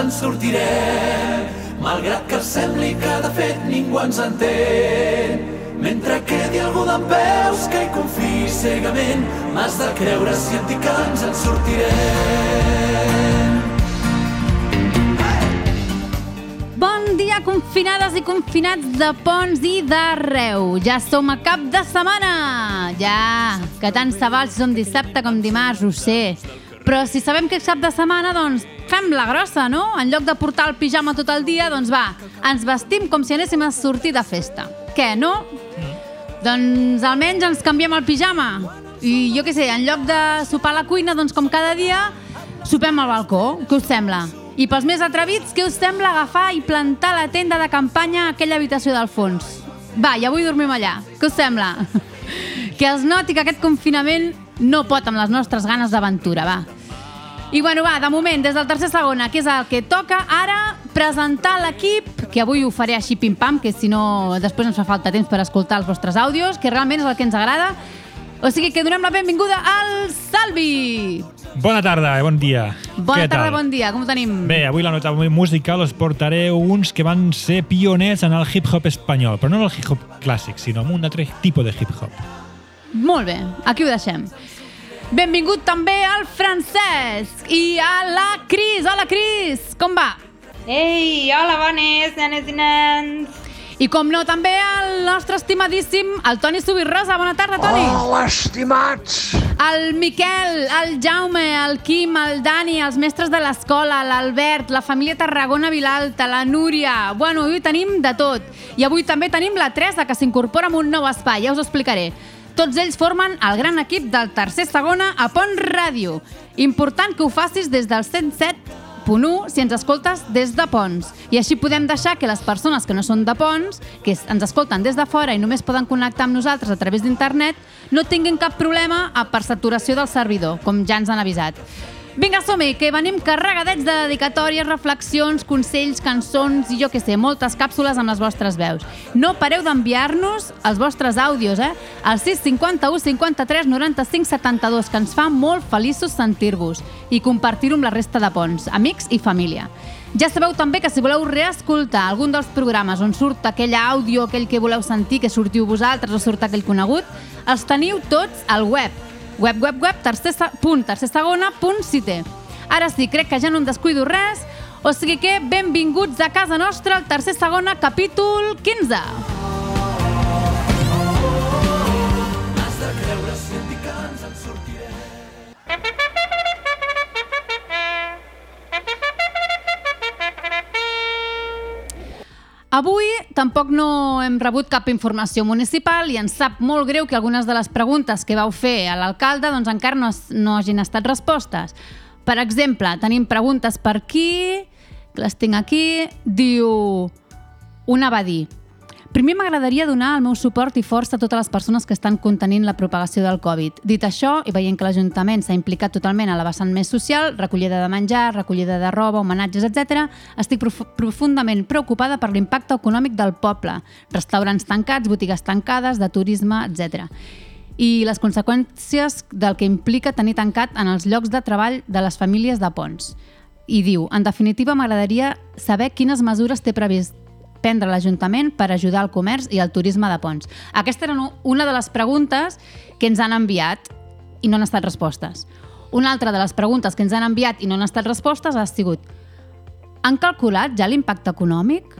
en sortirem, malgrat que sembli que de fet ningú ens entén. Mentre quedi algú d'en peus que hi confiï cegament, m'has de creure si et dic que ens en sortirem. Bon dia, confinades i confinats de Pons i d'arreu. Ja som a cap de setmana. Ja, que tant se val si som dissabte com dimarts, ho sé. Però si sabem que és cap de setmana, doncs fem la grossa, no? En lloc de portar el pijama tot el dia, doncs va, ens vestim com si anéssim a sortir de festa. Què, no? Doncs almenys ens canviem el pijama. I jo què sé, en lloc de sopar a la cuina, doncs com cada dia, sopem al balcó. Què us sembla? I pels més atrevits, què us sembla agafar i plantar la tenda de campanya a aquella habitació del fons? Va, i avui dormim allà. Què us sembla? Que es noti que aquest confinament no pot amb les nostres ganes d'aventura, va. I bueno, va, de moment, des del tercer segona, que és el que toca, ara presentar l'equip, que avui ho faré així pim-pam, que si no després ens fa falta temps per escoltar els vostres àudios, que realment és el que ens agrada. O sigui que donem la benvinguda al Salvi! Bona tarda i bon dia. Bona Què tarda, tal? bon dia, com ho tenim? Bé, avui la nota musical us portaré uns que van ser pioners en el hip-hop espanyol, però no en el hip-hop clàssic, sinó en un altre tipus de hip-hop. Molt bé, aquí ho deixem. Benvingut també al Francesc i a la Cris. Hola, Cris! Com va? Ei, hola, bones, nenes i nens. I com no, també el nostre estimadíssim, el Toni Subirrosa. Bona tarda, Toni! Hola, estimats! El Miquel, el Jaume, el Quim, el Dani, els mestres de l'escola, l'Albert, la família Tarragona Vilalta, la Núria... Bueno, avui tenim de tot. I avui també tenim la Teresa, que s'incorpora en un nou espai, ja us ho explicaré. Tots ells formen el gran equip del tercer segona a Pont Ràdio. Important que ho facis des del 107.1 si ens escoltes des de Pons. I així podem deixar que les persones que no són de Pons, que ens escolten des de fora i només poden connectar amb nosaltres a través d'internet, no tinguin cap problema per saturació del servidor, com ja ens han avisat. Vinga, som que venim carregadets de dedicatòries, reflexions, consells, cançons i jo que sé, moltes càpsules amb les vostres veus. No pareu d'enviar-nos els vostres àudios, eh? Al 651 53 95 72, que ens fa molt feliços sentir-vos i compartir-ho amb la resta de ponts, amics i família. Ja sabeu també que si voleu reescoltar algun dels programes on surt aquell àudio, aquell que voleu sentir, que sortiu vosaltres o surt aquell conegut, els teniu tots al web web, web, web, tercer, se- punt, tercer segona, punt cité. Ara sí, crec que ja no em descuido res, o sigui que benvinguts a casa nostra al tercer segona, capítol 15. Has de creure si et dic que ens en sortirem. Avui tampoc no hem rebut cap informació municipal i ens sap molt greu que algunes de les preguntes que vau fer a l'alcalde doncs, encara no, no hagin estat respostes. Per exemple, tenim preguntes per aquí, que les tinc aquí, diu... Una va dir Primer m'agradaria donar el meu suport i força a totes les persones que estan contenint la propagació del Covid. Dit això, i veient que l'Ajuntament s'ha implicat totalment a la vessant més social, recollida de menjar, recollida de roba, homenatges, etc., estic prof profundament preocupada per l'impacte econòmic del poble. Restaurants tancats, botigues tancades, de turisme, etc. I les conseqüències del que implica tenir tancat en els llocs de treball de les famílies de Pons. I diu, en definitiva, m'agradaria saber quines mesures té previst prendre l'Ajuntament per ajudar el comerç i el turisme de Pons. Aquesta era una de les preguntes que ens han enviat i no han estat respostes. Una altra de les preguntes que ens han enviat i no han estat respostes ha sigut han calculat ja l'impacte econòmic?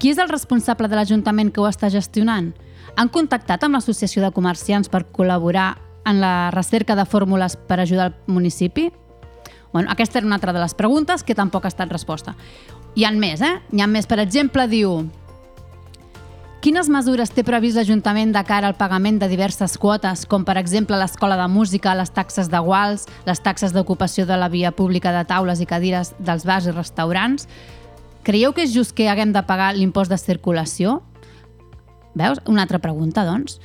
Qui és el responsable de l'Ajuntament que ho està gestionant? Han contactat amb l'Associació de Comerciants per col·laborar en la recerca de fórmules per ajudar el municipi? Bueno, aquesta era una altra de les preguntes que tampoc ha estat resposta. Hi han més, eh? Hi ha més. Per exemple, diu... Quines mesures té previst l'Ajuntament de cara al pagament de diverses quotes, com per exemple l'escola de música, les taxes de guals, les taxes d'ocupació de la via pública de taules i cadires dels bars i restaurants? Creieu que és just que haguem de pagar l'impost de circulació? Veus? Una altra pregunta, doncs.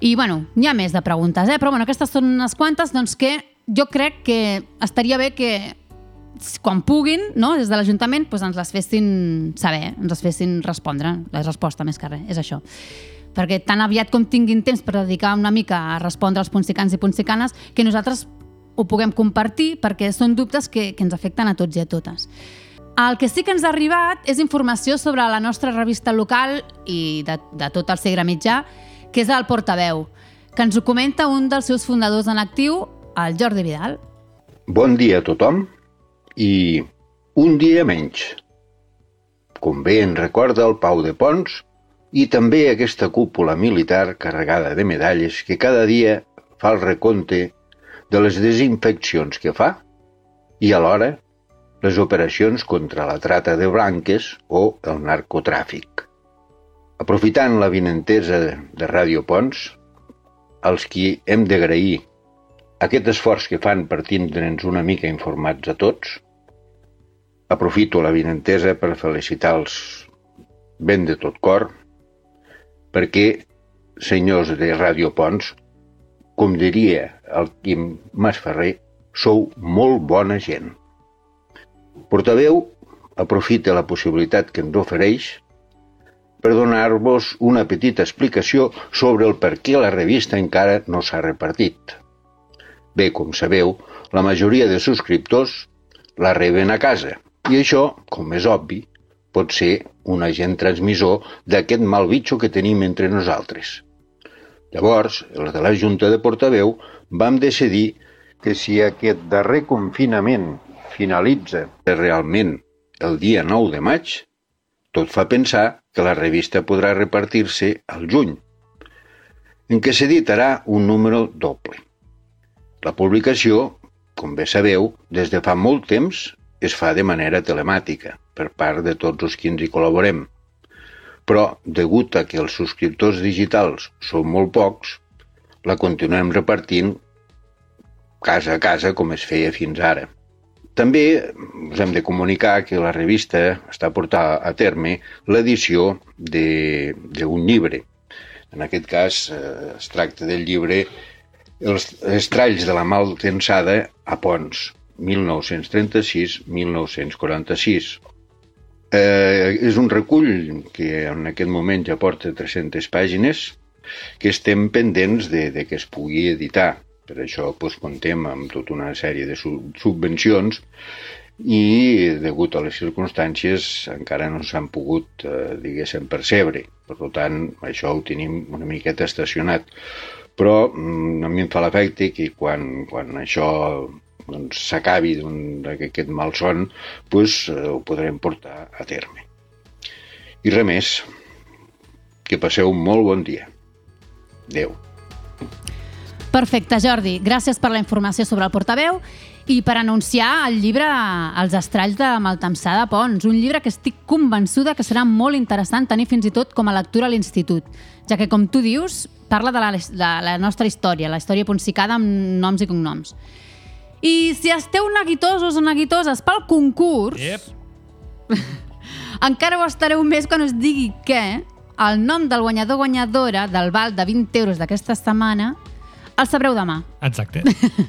I, bueno, n'hi ha més de preguntes, eh? però bueno, aquestes són unes quantes doncs, que jo crec que estaria bé que quan puguin, no, des de l'Ajuntament, doncs ens les fessin saber, ens les fessin respondre. La resposta, més que res, és això. Perquè tan aviat com tinguin temps per dedicar una mica a respondre als punsicans i punsicanes, que nosaltres ho puguem compartir perquè són dubtes que, que ens afecten a tots i a totes. El que sí que ens ha arribat és informació sobre la nostra revista local i de, de tot el Segre Mitjà, que és el Portaveu, que ens ho comenta un dels seus fundadors en actiu, el Jordi Vidal. Bon dia a tothom i un dia menys. Com bé en recorda el Pau de Pons i també aquesta cúpula militar carregada de medalles que cada dia fa el recompte de les desinfeccions que fa i alhora les operacions contra la trata de blanques o el narcotràfic. Aprofitant la vinentesa de Ràdio Pons, als qui hem d'agrair aquest esforç que fan per tindre'ns una mica informats a tots, aprofito la vinentesa per felicitar-los ben de tot cor, perquè, senyors de Ràdio Pons, com diria el Quim Masferrer, sou molt bona gent. Portaveu aprofita la possibilitat que ens ofereix per donar-vos una petita explicació sobre el per què la revista encara no s'ha repartit. Bé, com sabeu, la majoria de subscriptors la reben a casa i això, com és obvi, pot ser un agent transmissor d'aquest mal bitxo que tenim entre nosaltres. Llavors, els de la Junta de Portaveu vam decidir que si aquest darrer confinament finalitza realment el dia 9 de maig, tot fa pensar que la revista podrà repartir-se al juny, en què s'editarà un número doble. La publicació, com bé sabeu, des de fa molt temps es fa de manera telemàtica per part de tots els que ens hi col·laborem. Però, degut a que els subscriptors digitals són molt pocs, la continuem repartint casa a casa com es feia fins ara. També us hem de comunicar que la revista està portant a terme l'edició d'un llibre. En aquest cas eh, es tracta del llibre Els estralls de la maltensada a Pons, 1936-1946. Eh, és un recull que en aquest moment ja porta 300 pàgines que estem pendents de, de que es pugui editar. Per això doncs, contem amb tota una sèrie de subvencions i, degut a les circumstàncies, encara no s'han pogut, eh, diguéssim, percebre. Per tant, això ho tenim una miqueta estacionat. Però mm, a mi em fa l'efecte que quan, quan això doncs, s'acabi d'aquest malson, doncs, eh, ho podrem portar a terme. I res més. Que passeu un molt bon dia. Adéu. Perfecte, Jordi. Gràcies per la informació sobre el portaveu i per anunciar el llibre Els estralls de Maltamsà de Pons, un llibre que estic convençuda que serà molt interessant tenir fins i tot com a lectura a l'institut, ja que, com tu dius, parla de la, de la nostra història, la història ponsicada amb noms i cognoms. I si esteu neguitosos o neguitoses pel concurs, Yep. encara ho estareu més quan us digui que el nom del guanyador guanyadora del val de 20 euros d'aquesta setmana el sabreu demà. Exacte.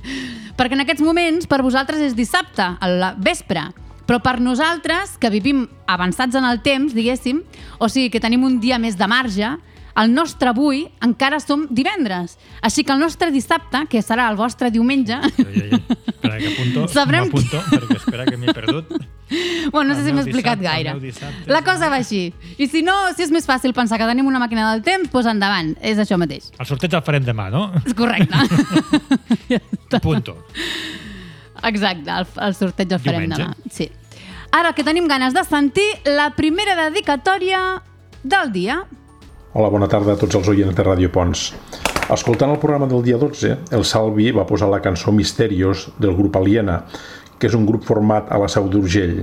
Perquè en aquests moments per vosaltres és dissabte, al vespre. Però per nosaltres, que vivim avançats en el temps, diguéssim, o sigui que tenim un dia més de marge, el nostre avui encara som divendres. Així que el nostre dissabte, que serà el vostre diumenge... Ai, ai, ai. Espera que apunto, Sabrem m'apunto, perquè espera que m'he perdut. Bueno, no sé El si m'he explicat el gaire. dissabte. La cosa va així. I si no, si és més fàcil pensar que tenim una màquina del temps, doncs endavant. És això mateix. El sorteig el farem demà, no? És correcte. Punto. Exacte, el, el sorteig el farem Diumenge. demà. Sí. Ara que tenim ganes de sentir la primera dedicatòria del dia. Hola, bona tarda a tots els oients de Ràdio Pons. Escoltant el programa del dia 12, el Salvi va posar la cançó Misterios del grup Aliena, que és un grup format a la Seu d'Urgell.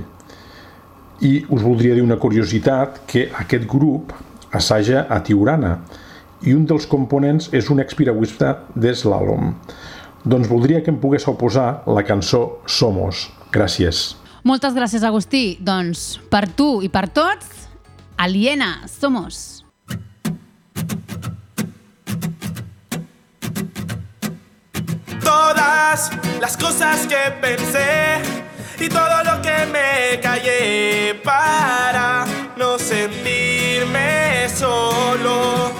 I us voldria dir una curiositat, que aquest grup assaja a Tiurana, i un dels components és un expiragüista d'eslàlom. Doncs voldria que em poguéssiu posar la cançó Somos. Gràcies. Moltes gràcies, Agustí. Doncs per tu i per tots, Aliena, somos. las cosas que pensé y todo lo que me callé para no sentirme solo.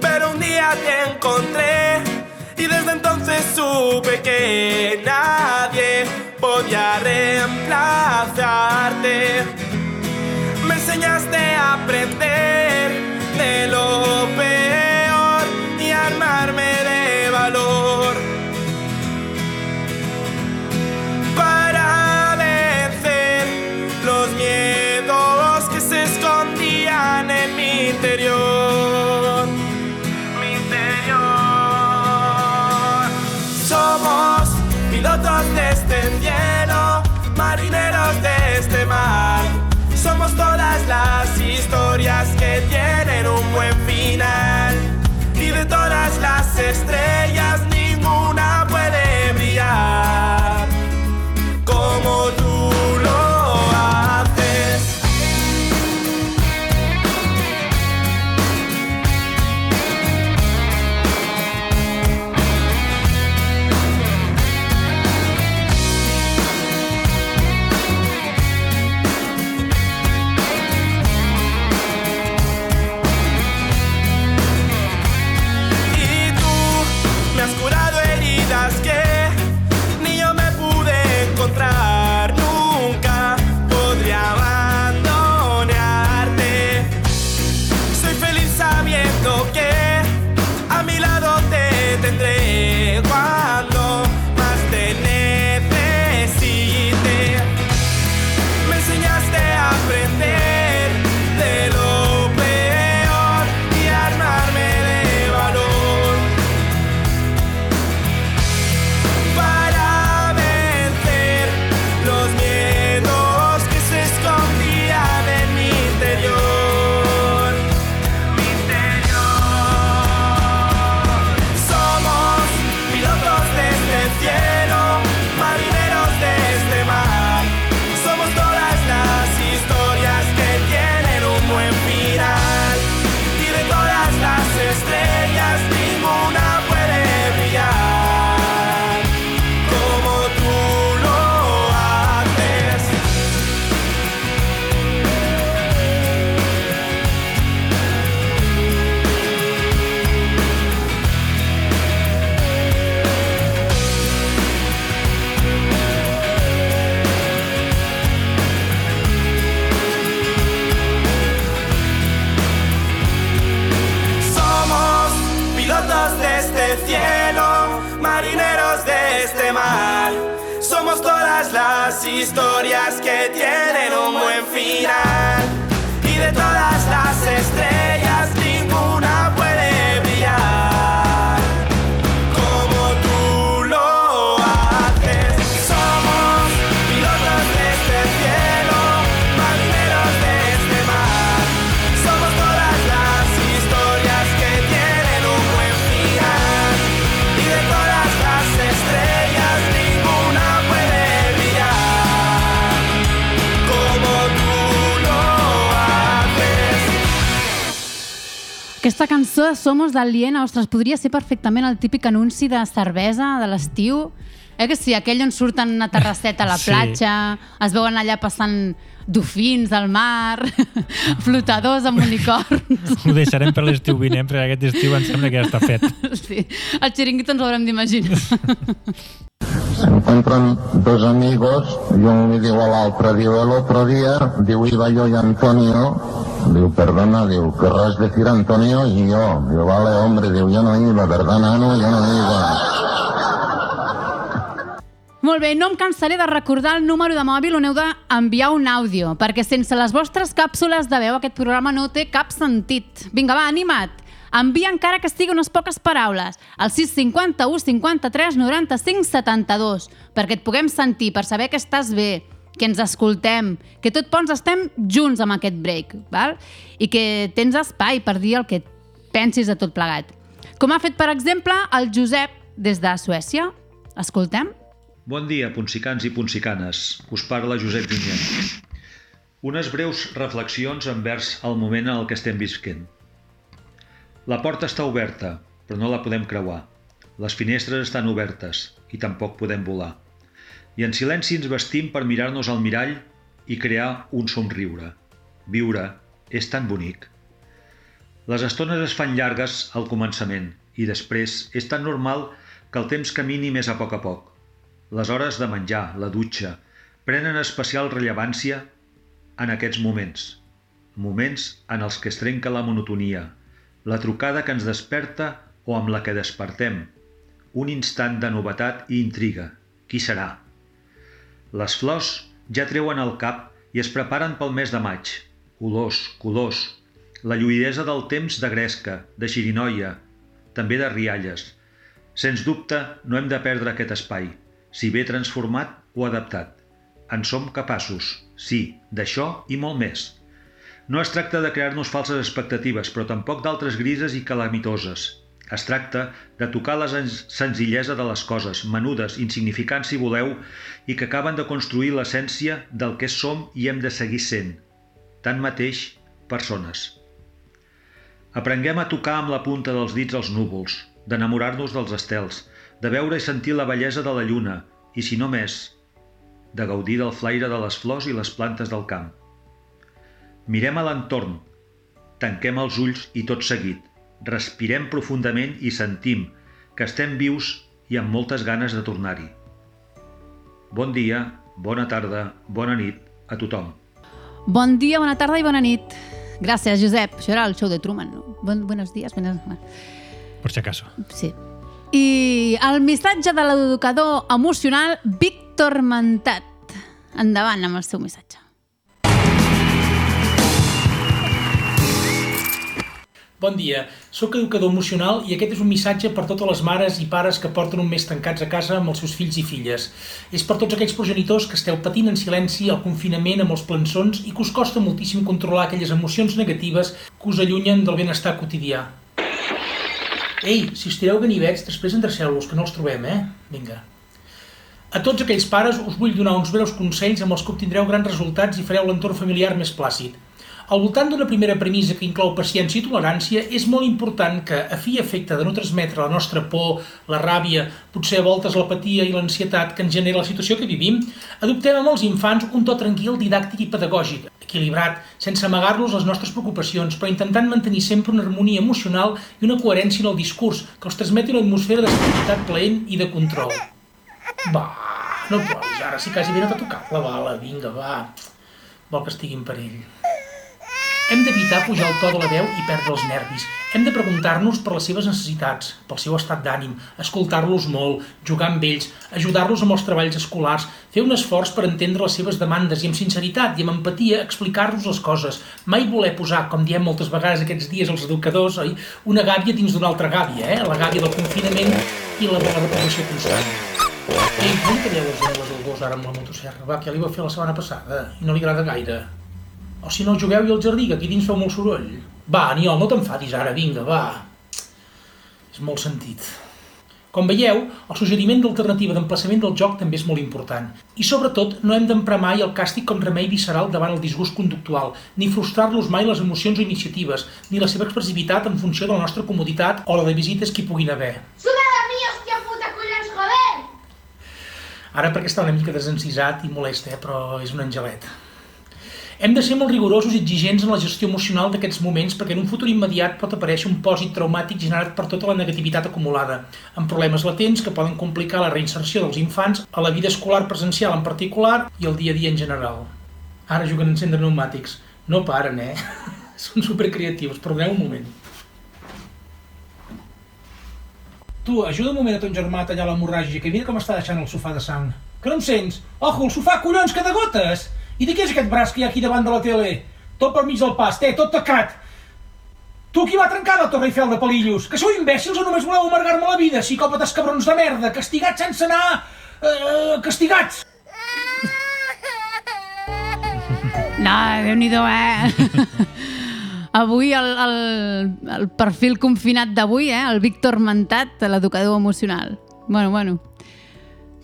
Pero un día te encontré y desde entonces supe que nadie podía reemplazarte. Me enseñaste a aprender de lo peor de este mar. Somos todas las historias que tienen un buen final. Y de todas las estrellas ninguna puede brillar. Un Aquesta cançó de Somos d'Aliena, ostres, podria ser perfectament el típic anunci de cervesa de l'estiu. Eh que sí, aquell on surten una terrasseta a la Sí. platja, es veuen allà passant dofins al mar, flotadors amb unicorns. Ho deixarem per l'estiu vinent, perquè aquest estiu em sembla que ja està fet. Sí, el xiringuito ens l'haurem d'imaginar. Se encuentran dos amigos y uno le digo al otro, digo el otro día, digo iba yo y Antonio, digo perdona, digo querrás decir Antonio y yo, digo vale hombre, digo yo no iba, ¿verdad Nano? Yo no iba. Molt bé, no em cansaré de recordar el número de mòbil on heu d'enviar un àudio, perquè sense les vostres càpsules de veu aquest programa no té cap sentit. Vinga, va, anima't! Envia encara que sigui unes poques paraules al 651 53 95 72 perquè et puguem sentir, per saber que estàs bé, que ens escoltem, que tot pons estem junts amb aquest break, val? i que tens espai per dir el que pensis de tot plegat. Com ha fet, per exemple, el Josep des de Suècia. Escoltem? Bon dia, punsicans i punsicanes. Us parla Josep Junyent. Unes breus reflexions envers el moment en el que estem visquent. La porta està oberta, però no la podem creuar. Les finestres estan obertes i tampoc podem volar. I en silenci ens vestim per mirar-nos al mirall i crear un somriure. Viure és tan bonic. Les estones es fan llargues al començament i després és tan normal que el temps camini més a poc a poc. Les hores de menjar, la dutxa, prenen especial rellevància en aquests moments. Moments en els que es trenca la monotonia, la trucada que ens desperta o amb la que despertem. Un instant de novetat i intriga. Qui serà? Les flors ja treuen el cap i es preparen pel mes de maig. Olors, colors, la lluïdesa del temps de gresca, de xirinoia, també de rialles. Sens dubte, no hem de perdre aquest espai, si bé transformat o adaptat. En som capaços, sí, d'això i molt més. No es tracta de crear-nos falses expectatives, però tampoc d'altres grises i calamitoses. Es tracta de tocar la senzillesa de les coses, menudes, insignificants si voleu, i que acaben de construir l'essència del que som i hem de seguir sent. Tanmateix, persones. Aprenguem a tocar amb la punta dels dits els núvols, d'enamorar-nos dels estels, de veure i sentir la bellesa de la lluna, i si no més, de gaudir del flaire de les flors i les plantes del camp. Mirem a l'entorn, tanquem els ulls i tot seguit, respirem profundament i sentim que estem vius i amb moltes ganes de tornar-hi. Bon dia, bona tarda, bona nit a tothom. Bon dia, bona tarda i bona nit. Gràcies, Josep. Això era el show de Truman, no? Bon, buenos días. Buenos... Per si acaso. Sí. I el missatge de l'educador emocional Víctor Mentat. Endavant amb el seu missatge. Bon dia, sóc educador emocional i aquest és un missatge per totes les mares i pares que porten un mes tancats a casa amb els seus fills i filles. És per tots aquells progenitors que esteu patint en silenci el confinament amb els plançons i que us costa moltíssim controlar aquelles emocions negatives que us allunyen del benestar quotidià. Ei, si us tireu ganivets, després endreceu-los, que no els trobem, eh? Vinga. A tots aquells pares us vull donar uns breus consells amb els que obtindreu grans resultats i fareu l'entorn familiar més plàcid. Al voltant d'una primera premissa que inclou paciència i tolerància, és molt important que, a fi i efecte de no transmetre la nostra por, la ràbia, potser a voltes l'apatia i l'ansietat que ens genera la situació que vivim, adoptem amb els infants un to tranquil, didàctic i pedagògic, equilibrat, sense amagar-los les nostres preocupacions, però intentant mantenir sempre una harmonia emocional i una coherència en el discurs que els transmeti una atmosfera d'estabilitat plaent i de control. Va, no ploris, ara si quasi ben a tocar la bala, vinga, va. Vol que estigui en perill. Hem d'evitar pujar el to de la veu i perdre els nervis. Hem de preguntar-nos per les seves necessitats, pel seu estat d'ànim, escoltar-los molt, jugar amb ells, ajudar-los amb els treballs escolars, fer un esforç per entendre les seves demandes i amb sinceritat i amb empatia explicar-los les coses. Mai voler posar, com diem moltes vegades aquests dies els educadors, oi? una gàbia dins d'una altra gàbia, eh? la gàbia del confinament i la de la reprovació constant. Ei, no li talleu les ungles al gos ara amb la motosserra, va, que ja li va fer la setmana passada i no li agrada gaire. O si no, jugueu-hi al jardí, que aquí dins feu molt soroll. Va, Aniol, no t'enfadis ara, vinga, va. És molt sentit. Com veieu, el suggeriment d'alternativa d'emplaçament del joc també és molt important. I sobretot, no hem d'emprar mai el càstig com remei visceral davant el disgust conductual, ni frustrar-los mai les emocions o iniciatives, ni la seva expressivitat en funció de la nostra comoditat o la de visites que hi puguin haver. Sube de mi, hòstia puta, collons, joder! Ara perquè està una mica desencisat i molest, eh? però és un angelet. Hem de ser molt rigorosos i exigents en la gestió emocional d'aquests moments perquè en un futur immediat pot aparèixer un pòsit traumàtic generat per tota la negativitat acumulada, amb problemes latents que poden complicar la reinserció dels infants a la vida escolar presencial en particular i el dia a dia en general. Ara juguen a encendre pneumàtics. No paren, eh? Són supercreatius, perdoneu un moment. Tu, ajuda un moment a ton germà a tallar l'hemorràgia, que mira com està deixant el sofà de sang. Que no em sents? Ojo, el sofà, collons, que de gotes! I de què és aquest braç que hi ha aquí davant de la tele? Tot per mig del pas, té, tot tacat. Tu qui va trencar la Torre Eiffel de Palillos? Que sou imbècils o només voleu amargar-me la vida, psicòpates cabrons de merda, castigats sense anar... Eh, castigats! No, déu nhi eh? Avui el, el, el perfil confinat d'avui, eh? el Víctor Mentat, l'educador emocional. Bueno, bueno,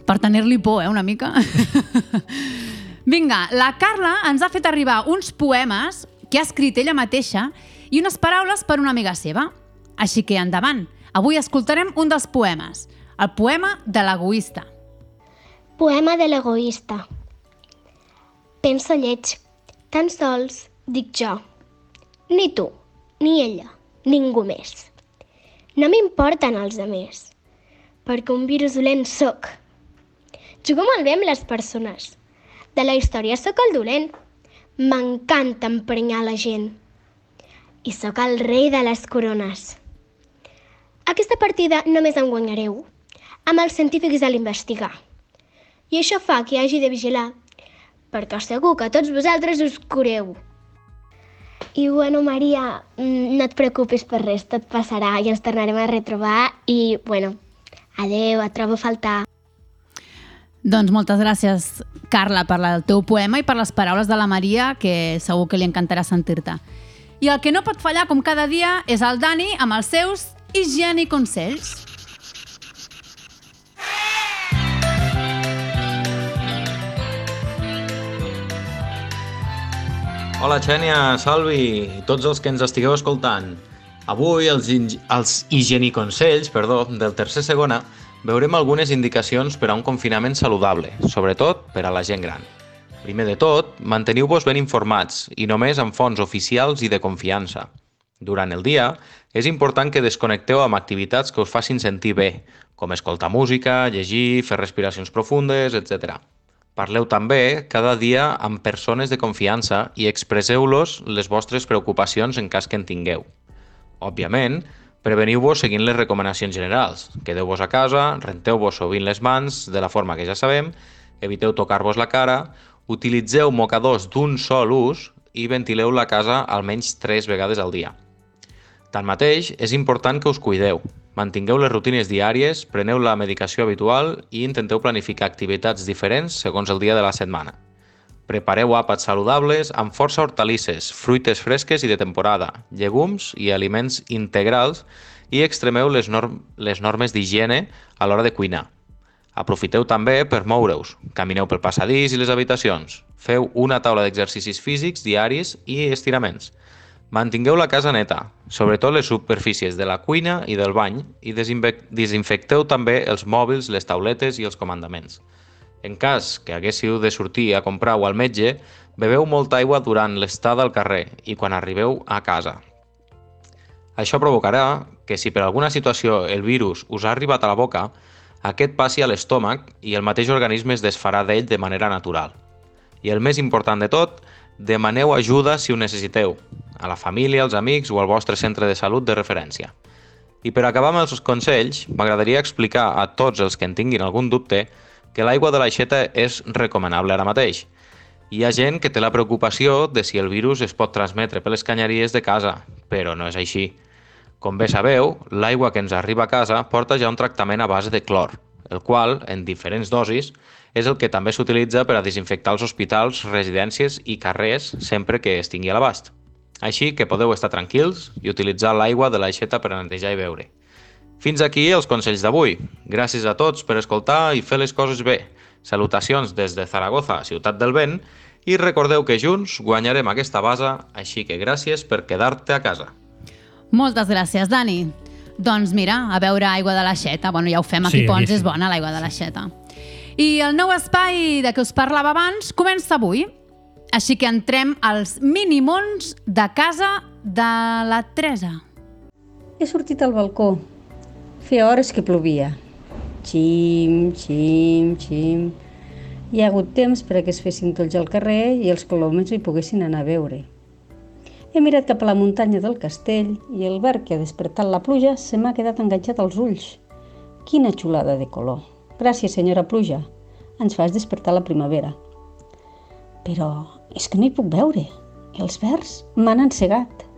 per tenir-li por, eh, una mica. Vinga, la Carla ens ha fet arribar uns poemes que ha escrit ella mateixa i unes paraules per una amiga seva. Així que endavant. Avui escoltarem un dels poemes, el poema de l'egoista. Poema de l'egoista. Penso lleig, tan sols dic jo. Ni tu, ni ella, ningú més. No m'importen els altres, perquè un virus dolent sóc. Jugo molt bé amb les persones. De la història sóc el dolent. M'encanta emprenyar la gent. I sóc el rei de les corones. Aquesta partida només en guanyareu amb els científics a l'investigar. I això fa que hagi de vigilar, perquè segur que tots vosaltres us cureu. I bueno, Maria, mm, no et preocupis per res, tot passarà i ens tornarem a retrobar i, bueno, adeu, et trobo a faltar. Doncs moltes gràcies, Carla, per el teu poema i per les paraules de la Maria, que segur que li encantarà sentir-te. I el que no pot fallar, com cada dia, és el Dani amb els seus higiene consells. Hola Xènia, Salvi i tots els que ens estigueu escoltant. Avui els, els higieniconsells perdó, del tercer segona veurem algunes indicacions per a un confinament saludable, sobretot per a la gent gran. Primer de tot, manteniu-vos ben informats i només amb fonts oficials i de confiança. Durant el dia, és important que desconnecteu amb activitats que us facin sentir bé, com escoltar música, llegir, fer respiracions profundes, etc. Parleu també cada dia amb persones de confiança i expresseu-los les vostres preocupacions en cas que en tingueu. Òbviament, preveniu-vos seguint les recomanacions generals. Quedeu-vos a casa, renteu-vos sovint les mans de la forma que ja sabem, eviteu tocar-vos la cara, utilitzeu mocadors d'un sol ús i ventileu la casa almenys 3 vegades al dia. Tanmateix, és important que us cuideu. Mantingueu les rutines diàries, preneu la medicació habitual i intenteu planificar activitats diferents segons el dia de la setmana. Prepareu àpats saludables amb força hortalisses, fruites fresques i de temporada, llegums i aliments integrals i extremeu les, norm les normes d'higiene a l'hora de cuinar. Aprofiteu també per moure-us. Camineu pel passadís i les habitacions. Feu una taula d'exercicis físics diaris i estiraments. Mantingueu la casa neta, sobretot les superfícies de la cuina i del bany, i desinfecteu també els mòbils, les tauletes i els comandaments. En cas que haguéssiu de sortir a comprar o al metge, beveu molta aigua durant l'estada al carrer i quan arribeu a casa. Això provocarà que si per alguna situació el virus us ha arribat a la boca, aquest passi a l'estómac i el mateix organisme es desfarà d'ell de manera natural. I el més important de tot, demaneu ajuda si ho necessiteu, a la família, als amics o al vostre centre de salut de referència. I per acabar amb els consells, m'agradaria explicar a tots els que en tinguin algun dubte que l'aigua de l'aixeta és recomanable ara mateix. Hi ha gent que té la preocupació de si el virus es pot transmetre per les canyeries de casa, però no és així. Com bé sabeu, l'aigua que ens arriba a casa porta ja un tractament a base de clor, el qual, en diferents dosis, és el que també s'utilitza per a desinfectar els hospitals, residències i carrers sempre que es tingui a l'abast. Així que podeu estar tranquils i utilitzar l'aigua de l'aixeta per a netejar i beure. Fins aquí els consells d'avui. Gràcies a tots per escoltar i fer les coses bé. Salutacions des de Zaragoza, ciutat del vent, i recordeu que junts guanyarem aquesta base, així que gràcies per quedar-te a casa. Moltes gràcies, Dani. Doncs mira, a beure aigua de l'aixeta. Bueno, ja ho fem, aquí Sí, Pons és bona l'aigua de l'aixeta. I el nou espai de què us parlava abans comença avui. Així que entrem als minimons de casa de la Teresa. He sortit al balcó. Feia hores que plovia. Xim, xim, xim. Hi ha hagut temps per a que es fessin tots al carrer i els coloms hi poguessin anar a veure. He mirat cap a la muntanya del castell i el verd que ha despertat la pluja se m'ha quedat enganxat als ulls. Quina xulada de color. Gràcies, senyora pluja. Ens fas despertar la primavera. Però és que no hi puc veure. Els verds m'han encegat.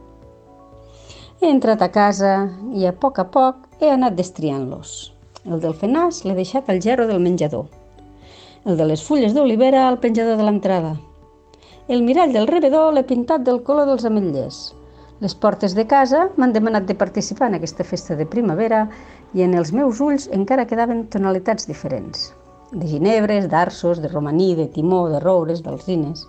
He entrat a casa i a poc a poc he anat destriant-los. El del fenàs l'he deixat al gerro del menjador. El de les fulles d'olivera al penjador de l'entrada. El mirall del rebedor l'he pintat del color dels ametllers. Les portes de casa m'han demanat de participar en aquesta festa de primavera i en els meus ulls encara quedaven tonalitats diferents. De ginebres, d'arços, de romaní, de timó, de roures, d'alzines.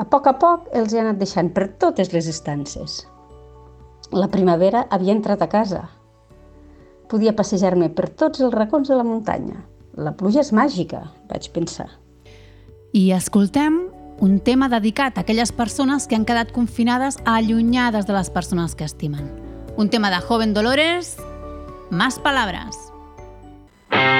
A poc a poc els he anat deixant per totes les estances. La primavera havia entrat a casa. Podia passejar-me per tots els racons de la muntanya. La pluja és màgica, vaig pensar. I escoltem un tema dedicat a aquelles persones que han quedat confinades allunyades de les persones que estimen. Un tema de Joven Dolores, Más Palabras. Más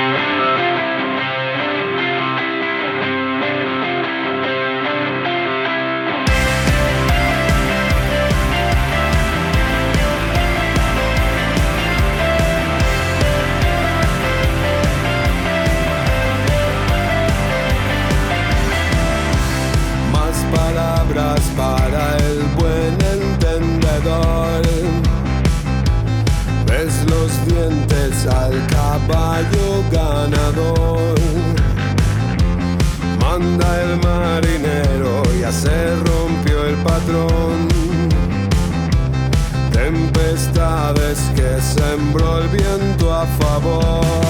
sembró el viento a favor.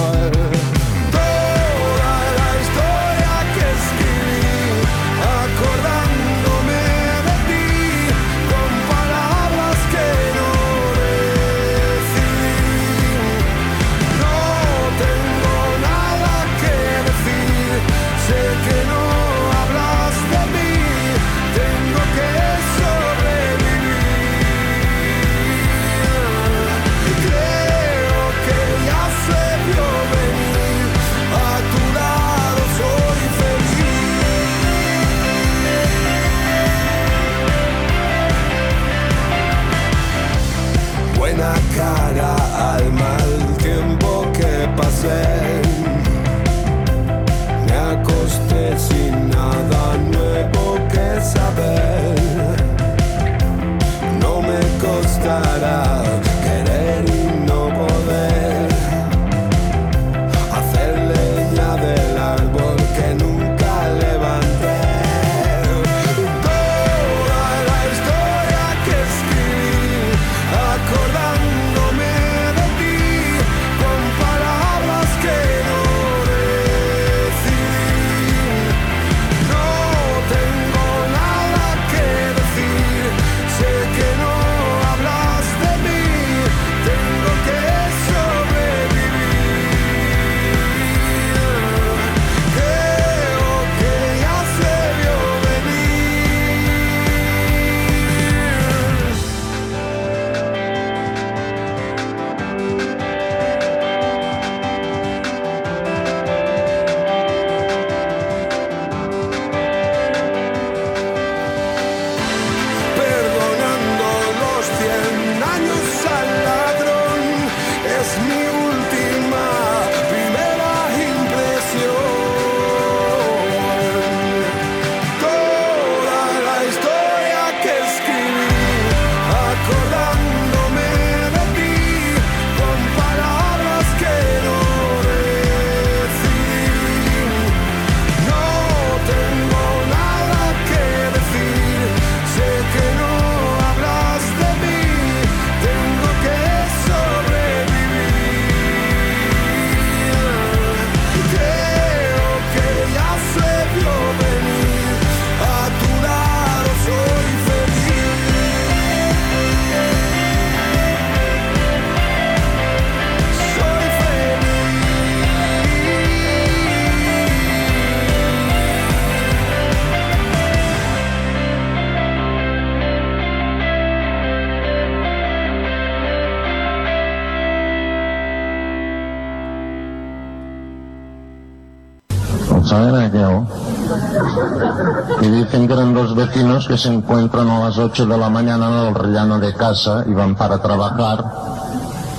Eran dos vecinos que se encuentran a las 8 de la mañana en el rellano de casa y van para trabajar.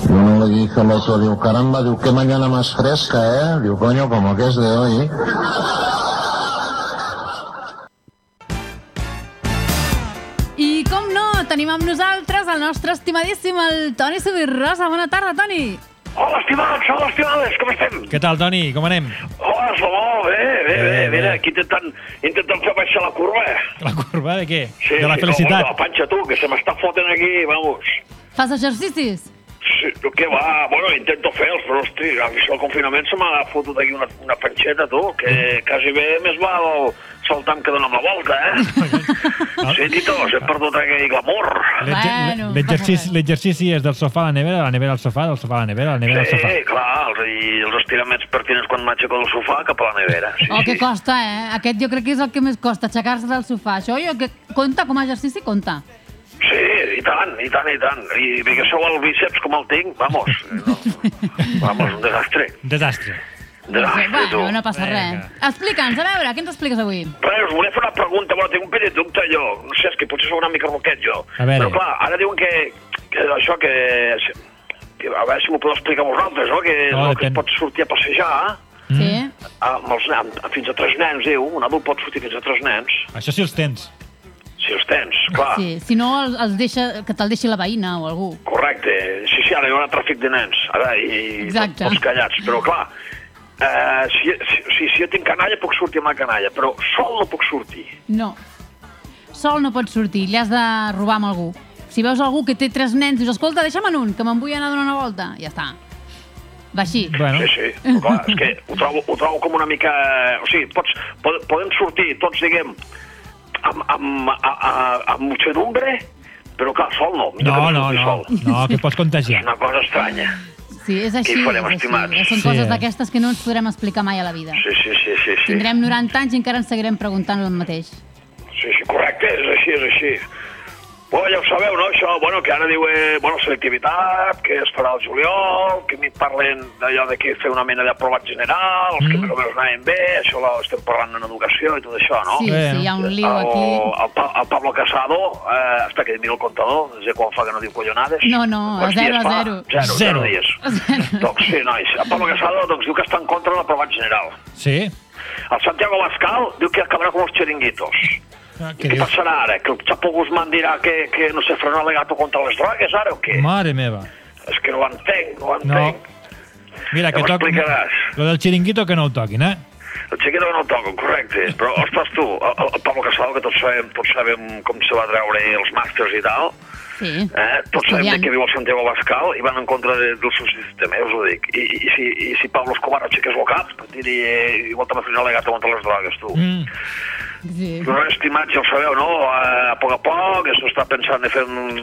Y uno le dice al otro, digo, caramba, digo, qué mañana más fresca, ¿eh? Digo, coño, como que es de hoy. I com no, tenim amb nosaltres el nostre estimadíssim, el Toni Subirrosa. Bona tarda, Toni. Hola, estimats, hola, estimades, com estem? Què tal, Toni? Com anem? Hola, molt bé, bé, bé, bé. mira, aquí intentant, intentant fer baixar la curva. La curva de què? Sí, de la sí, felicitat. De la panxa, tu, que se m'està fotent aquí, vamos. Fas exercicis? Sí, què va? Bueno, intento fer-los, però, hosti, això el confinament se m'ha fotut aquí una, una panxeta, tu, que quasi bé més val saltar que donar la volta, eh? sí, Tito, s'he perdut aquell glamour. L'exer- L'exercici l'exercici és del sofà a la nevera, la nevera al sofà, del sofà a la nevera, la nevera al sofà. Sí, clar, els, i els estiraments pertinents quan m'aixeco del sofà cap a la nevera. Sí, Oh, que costa, eh? Aquest jo crec que és el que més costa, aixecar-se del sofà. Això jo que compta com a exercici, compta. Sí, i tant, i tant, i tant. I bé que sou el bíceps com el tinc, vamos. No, vamos, un desastre. Desastre. Desastre, tu. Bueno, no passa res. Explica'ns, a veure, què ens expliques avui? Res, us volia fer una pregunta, bueno, tinc un petit dubte jo. No sé, és que potser sóc una mica roquet jo. A veure. Però clar, ara diuen que, que això que, que... A veure si m'ho podeu explicar vosaltres, no? Que, No, no, que depèn. es pot sortir a passejar Sí. amb els nens, fins a tres nens, diu. Un adult pot sortir fins a tres nens, Això sí els tens. Si els tens, clar. Sí, si no, els, els deixa, que te'l deixi la veïna o algú. Correcte. Sí, sí, ara hi haurà tràfic de nens. Ara, i Exacte. tots callats. Però, clar, eh, si, si, si, si jo tinc canalla, puc sortir amb la canalla, però sol no puc sortir. No. Sol no pots sortir, li has de robar amb algú. Si veus algú que té tres nens, dius, escolta, deixa'm en un, que me'n vull anar a donar una volta. Ja està. Va així. Bueno. Sí, sí. Però, clar, és que ho trobo, ho trobo com una mica... O sigui, pots, pod, podem sortir tots, diguem, amb, amb, a, a, amb muchedumbre, però clar, sol no. No, que no, surti no. Sol. No, que pots contagiar. És una cosa estranya. Sí, és així. Què farem, estimats? Són Sí. coses d'aquestes que no ens podrem explicar mai a la vida. Sí, sí, sí, sí. sí. Tindrem 90 anys i encara ens seguirem preguntant el mateix. Sí, sí, correcte, és així, és així. Bueno, ja ho sabeu, no? Això, bueno, que ara diu, eh, bueno, selectivitat, que es farà al juliol, que mi parlen d'allò de que fer una mena d'aprovat general, els que més o menys anaven bé, això lo estem parlant en educació i tot això, no? Sí, sí, hi ha un lío el, aquí. El, Pa- el Pablo Casado, eh, espera que mira el comptador, des de quan fa que no diu collonades. No, no, a zero, a fa? zero. Zero, Zero. zero dies. doncs sí, nois, el Pablo Casado doncs, diu que està en contra de l'aprovat general. Sí? El Santiago Bascal diu que acabarà com els chiringuitos. Ah, què què dius? passarà ara? Que el Chapo Guzmán dirà que, que no sé, farà un alegato contra les drogues ara o què? Mare meva. És que no ho entenc, no ho No. entenc. Mira, Ja que toc... Lo del xiringuito que no ho toquin, eh? El xiquito que no el toquen, correcte. Però, ostres, tu, el, el Pablo Casado, que tots sabem, tots sabem com se va treure els màsters i tal, Sí. eh? tots sabem Estudiant. què viu el Santiago Bascal i van en contra de, del seu sistema, ja us ho dic. I, i, si, i si Pablo Escobar aixequés el cap, diria, igual també fer un alegato contra les drogues, tu. Mm. Sí. Però, estimats, ja ho sabeu, no? A poc a poc, es està pensant de fer un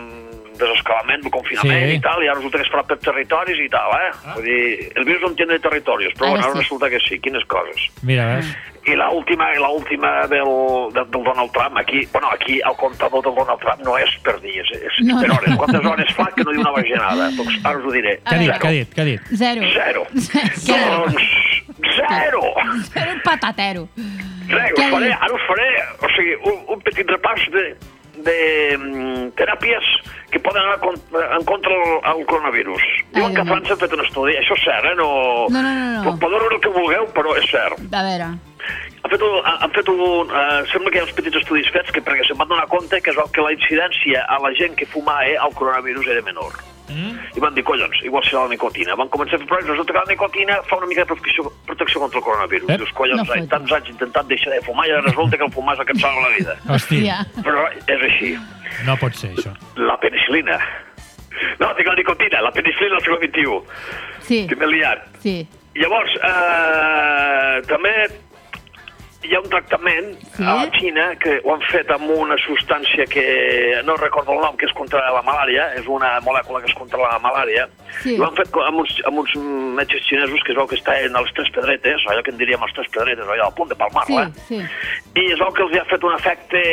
desescalament, un confinament Sí. i tal, i ara resulta que es farà per territoris i tal, eh? Vull dir, el virus no entiende de territorios, però Ara bueno, ara sí. resulta que sí, quines coses. Mira, veus? I l'última i l'última del, del, del Donald Trump, aquí, bueno, aquí el comptador del Donald Trump no és per dies, és No, per no. hores. Quantes hores fa que no diu una bajanada? Doncs ara us ho diré. Què ha dit, Zero. què ha dit, què ha dit? Zero. Zero. Zero. Doncs, zero. Zero patatero. Què us faré, ara us faré o sigui, un, un petit repàs de, de mm, teràpies que poden anar con, en contra del, el coronavirus. Diuen que a França han fet un estudi, això és cert, eh? No, No, no, no, no. Podeu veure el que vulgueu, però és cert. A veure. Han fet un, han fet un uh, sembla que hi ha uns petits estudis fets que perquè se'n van donar compte que, és el que la incidència a la gent que fumava al coronavirus era menor. Mm? I van dir, collons, igual serà la nicotina. Van començar a fer proves, resulta que la nicotina fa una mica de protecció, protecció contra el coronavirus. Eh? Dius, collons, No fotis. tants anys intentant deixar de fumar i ara resulta que el fumar és el que et salva la vida. Hòstia, Però és així. no pot ser, això. La penicilina. No, dic la nicotina, la penicilina al segle XXI. Sí, Que m'he liat. sí. Llavors, eh, també hi ha un tractament Sí? a la Xina que ho han fet amb una substància que no recordo el nom, que és contra la malària, és una molècula que és contra la malària, Sí. ho han fet amb uns, amb uns metges xinesos que es veu que està en les tres pedretes, allò que en diríem els tres pedretes, allò al punt de Sí, palmar-la, sí. i es veu que els ha fet un efecte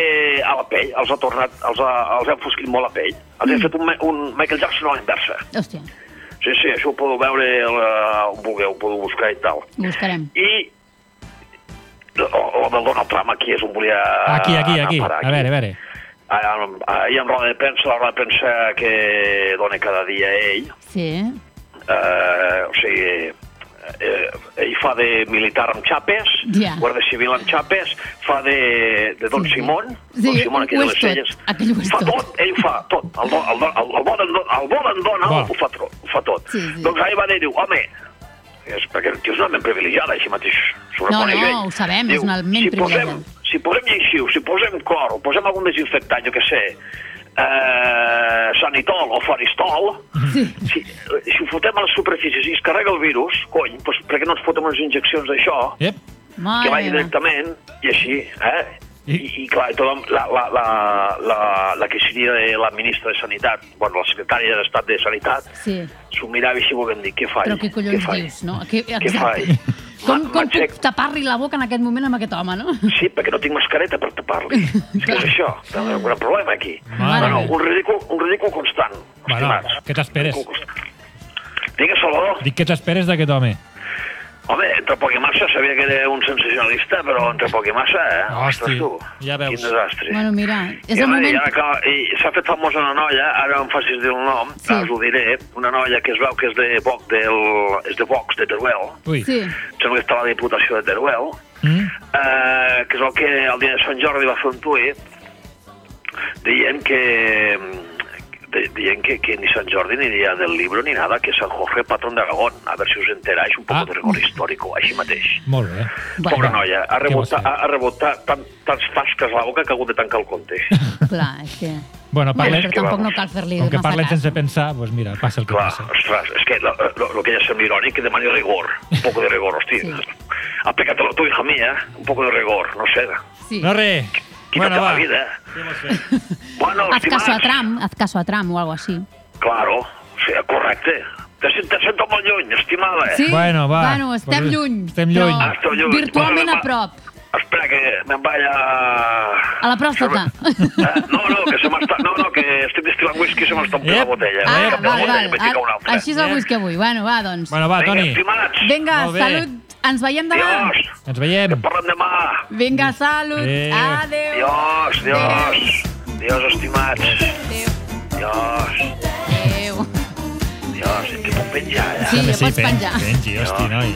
a la pell, els ha tornat, els ha, els ha enfosquit molt la pell. Els ha fet un, un Michael Jackson a la inversa. Hòstia, Sí, sí, això ho podeu veure uh, on vulgueu, ho podeu buscar i tal. ho buscarem. I o, o del Donald Trump, aquí és on volia Aquí, aquí, aquí. parar, A veure, a veure. Ahir en roda de premsa, la roda de premsa que dona cada dia ell, Sí. eh, o sigui, eh, ell fa de militar amb xapes, Ja. guàrdia civil amb xapes, fa de, de Don Sí. Simón, Sí, Don Simón, aquell de és les celles, Aquell ho és fa tot. tot, ell fa tot, el, do, el, do, el, el bo el bo d'en Donald ho fa, tro, ho fa tot. Sí, sí. Doncs ahir va dir, diu, home, és perquè el tio és una ment privilegiada, així mateix s'ho No, reconeix no, ell. ho sabem, és una ment si posem, privilegiada. si posem lleixiu, si posem clor, o posem algun desinfectant, jo què sé, eh, sanitol o faristol, Sí. si, si ho fotem a les superfícies i es carrega el virus, cony, doncs per què no ens fotem unes injeccions d'això, Yep. que vagi directament, i així, eh? I, i clar, tothom, la, la, la, la, la que seria de la ministra de Sanitat, bueno, la secretària d'Estat de Sanitat, Sí. s'ho mirava i així volguem dir, què faig? Però què collons faig? dius, no? Que, Què faig? Com, com puc tapar-li la boca en aquest moment amb aquest home, no? Sí, perquè no tinc mascareta per tapar-li. és que és això, hi ha un problema aquí. Mare Bueno, meva. un ridícul, un ridícul constant, Bueno, estimats. què t'esperes? Digues, Salvador. Dic què t'esperes d'aquest home. Home, entre poc i massa, sabia que era un sensacionalista, però entre poc i massa, eh? Hosti, Ostres, tu, ja veus. Quin desastre. Bueno, mira, és I, el moment... ara, clar, i s'ha fet famosa una noia, ara em facis dir el nom, Sí. sí. us ho diré, una noia que es veu que és de Vox, del, és de Vox, de Teruel, Ui. Sí. sembla que està a la Diputació de Teruel, Mm? eh, que és el que el dia de Sant Jordi va fer un tuit dient que de- dient que, que ni Sant Jordi ni dia del libro ni nada, que San Jorge patrón de Aragón. A ver si us enteráis un poco Ah. de rigor histórico, així mateix. Molt bé. Pobra noia, ha fer? ha, ha rebut ta- tant, tants tasques a la boca que ha hagut de tancar el compte. Clar, és que... Bueno, Bueno, parlen, però tampoc no cal fer-li com que massa parlen cas. sense pensar, doncs mira, passa el que Clar, passa. ostres, és que lo que ella sembla irònic que demani rigor, un poco de rigor, hosti. Sí. Aplícatelo tú, hija mía, un poco de rigor, no sé. Sí. No res. Bueno, la va. vida. Bueno, Haz caso a estimats, Trump, haz caso a Trump o algo así. claro, sí, correcte. Te, te sento molt lluny, estimada. Sí? Bueno, va. Bueno, estem Pues lluny. estem però lluny. Ah, esteu lluny. Virtualment Bueno, a prop. Espera que me'n vaig a... A la pròstata. Eh, no, no, que se m'està... No, no, que estic destil·lant whisky i se m'està omplint la Ep. botella. Ah, canviar val, la botella, val. Així és el whisky avui. Bueno, va, doncs. Bueno, va, Vinga, Toni. estimats. Vinga, Molt bé. salut. Ens veiem demà. Adiós. Ens veiem. Parlem demà. Vinga, salut. Adéu. Adéu. Adiós, adiós. Adiós, estimats. Adiós. Adéu. Adiós. Em puc penjar, ja. Sí, Home, ja pots pen- penjar. Pengi, hosti, noi.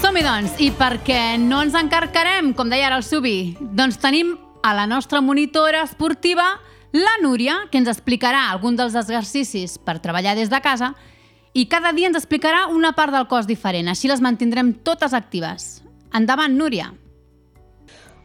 Som-hi, doncs. I perquè no ens encarcarem, com deia ara el Subi, doncs tenim a la nostra monitora esportiva la Núria, que ens explicarà algun dels exercicis per treballar des de casa i cada dia ens explicarà una part del cos diferent. Així les mantindrem totes actives. Endavant, Núria.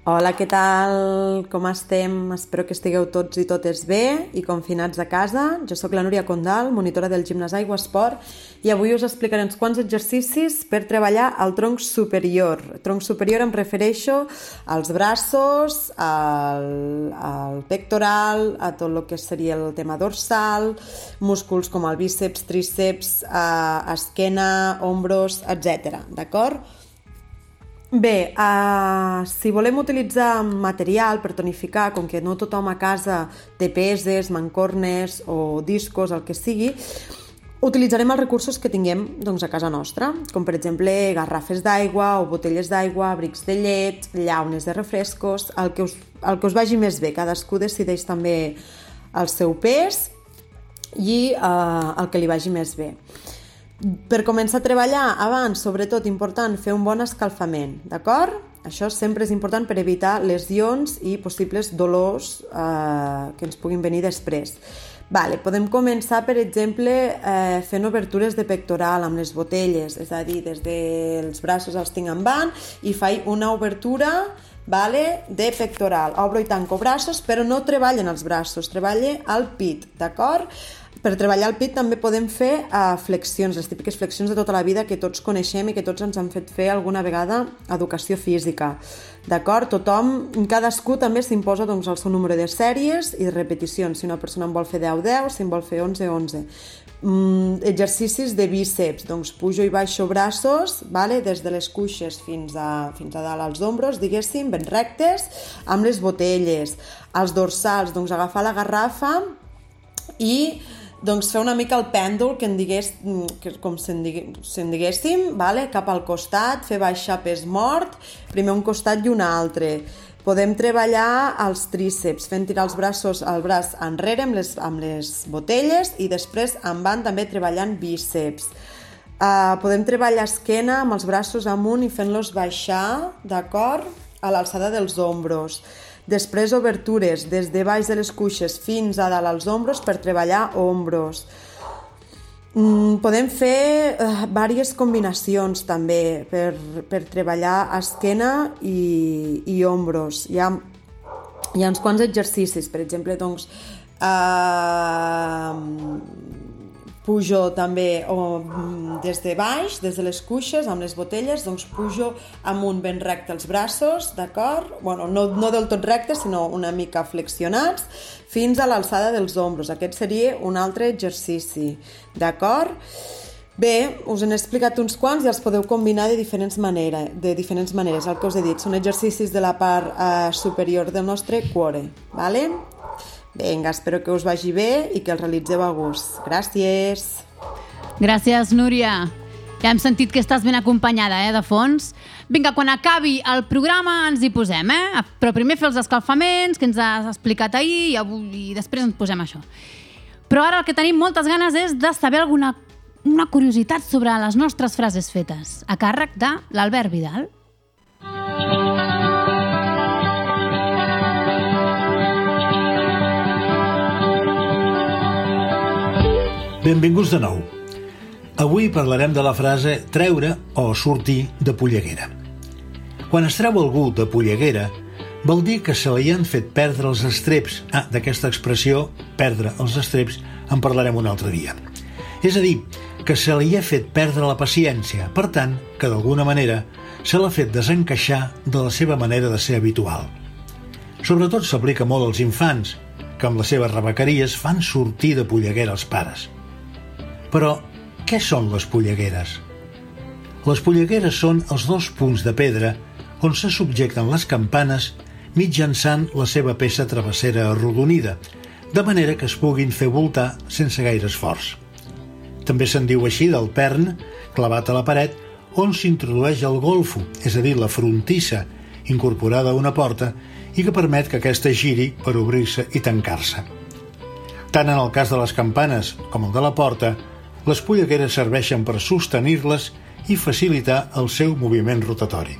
Hola, què tal? Com estem? Espero que estigueu tots i totes bé i confinats a casa. Jo sóc la Núria Condal, monitora del gimnàs Aigua Esport, i avui us explicaré uns quants exercicis per treballar el tronc superior. Tronc superior em refereixo als braços, al, al pectoral, a tot el que seria el tema dorsal, músculs com el bíceps, tríceps, eh, esquena, ombros, etc. D'acord? Bé, uh, si volem utilitzar material per tonificar, com que no tothom a casa té peses, mancornes o discos, el que sigui, utilitzarem els recursos que tinguem doncs, a casa nostra, com per exemple garrafes d'aigua o botelles d'aigua, brics de llet, llaunes de refrescos, el que, us, el que us vagi més bé. Cadascú decideix també el seu pes i uh, el que li vagi més bé. Per començar a treballar, abans, sobretot, important, fer un bon escalfament, d'acord? Això sempre és important per evitar lesions i possibles dolors eh, que ens puguin venir després. Vale, podem començar, per exemple, eh, fent obertures de pectoral amb les botelles, és a dir, des dels braços els tinc en van i faig una obertura vale, de pectoral. Obro i tanco braços, però no treballen els braços, treballa el pit, d'acord? Per treballar el pit també podem fer uh, flexions, les típiques flexions de tota la vida que tots coneixem i que tots ens han fet fer alguna vegada educació física. D'acord? Tothom, cadascú també s'imposa doncs, el seu número de sèries i repeticions. Si una persona en vol fer 10, 10, si en vol fer 11, 11. Mm, exercicis de bíceps, doncs pujo i baixo braços, vale? des de les cuixes fins a, fins a dalt als ombros, diguéssim, ben rectes, amb les botelles. Els dorsals, doncs agafar la garrafa i doncs fer una mica el pèndol que en digués, que, com si en, digui, si en diguéssim, vale? cap al costat, fer baixar pes mort, primer un costat i un altre. Podem treballar els tríceps, fent tirar els braços al braç enrere amb les, amb les botelles i després en van també treballant bíceps. Uh, podem treballar esquena amb els braços amunt i fent-los baixar, d'acord? A l'alçada dels ombros. Després obertures des de baix de les cuixes fins a dalt als ombros per treballar ombros. Mm, podem fer uh, diverses combinacions també per, per treballar esquena i, i ombros. Hi ha, hi ha uns quants exercicis, per exemple, doncs, uh, pujo també o, mm, des de baix, des de les cuixes, amb les botelles, doncs pujo amunt ben recte els braços, d'acord? Bueno, no, no del tot recte, sinó una mica flexionats, fins a l'alçada dels ombros. Aquest seria un altre exercici, d'acord? Bé, us he explicat uns quants i els podeu combinar de diferents, manera, de diferents maneres. El que us he dit són exercicis de la part eh, superior del nostre cuore, ¿vale? Vinga, espero que us vagi bé i que el realitzeu a gust. Gràcies. Gràcies, Núria. Ja hem sentit que estàs ben acompanyada, eh, de fons. Vinga, quan acabi el programa ens hi posem, eh? Però primer fer els escalfaments, que ens has explicat ahir, i, avui, i després ens posem això. Però ara el que tenim moltes ganes és de saber alguna una curiositat sobre les nostres frases fetes, a càrrec de l'Albert Vidal. Benvinguts de nou. Avui parlarem de la frase treure o sortir de polleguera. Quan es treu algú de polleguera, vol dir que se li han fet perdre els estreps. Ah, d'aquesta expressió, perdre els estreps, en parlarem un altre dia. És a dir, que se li ha fet perdre la paciència, per tant, que d'alguna manera se l'ha fet desencaixar de la seva manera de ser habitual. Sobretot s'aplica molt als infants, que amb les seves rebequeries fan sortir de polleguera els pares. Però què són les pollegueres? Les pollegueres són els dos punts de pedra on se subjecten les campanes mitjançant la seva peça travessera arrodonida, de manera que es puguin fer voltar sense gaire esforç. També se'n diu així del pern, clavat a la paret, on s'introdueix el golfo, és a dir, la frontissa, incorporada a una porta i que permet que aquesta giri per obrir-se i tancar-se. Tant en el cas de les campanes com el de la porta, les pollegueres serveixen per sostenir-les i facilitar el seu moviment rotatori.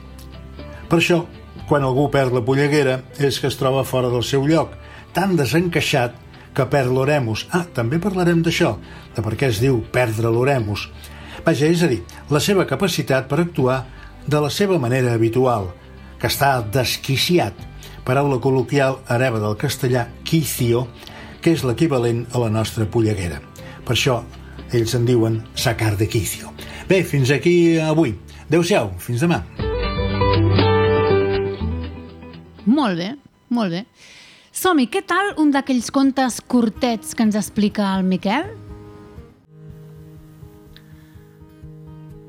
Per això, quan algú perd la polleguera és que es troba fora del seu lloc, tan desencaixat que perd l'oremus. Ah, també parlarem d'això, de per què es diu perdre l'oremus. Vaja, és a dir, la seva capacitat per actuar de la seva manera habitual, que està desquiciat, paraula col·loquial hereva del castellà quicio, que és l'equivalent a la nostra polleguera. Per això ells en diuen sacar de quicio. Bé, fins aquí avui. Adéu-siau, fins demà. Molt bé, molt bé. Som-hi, què tal un d'aquells contes curtets que ens explica el Miquel?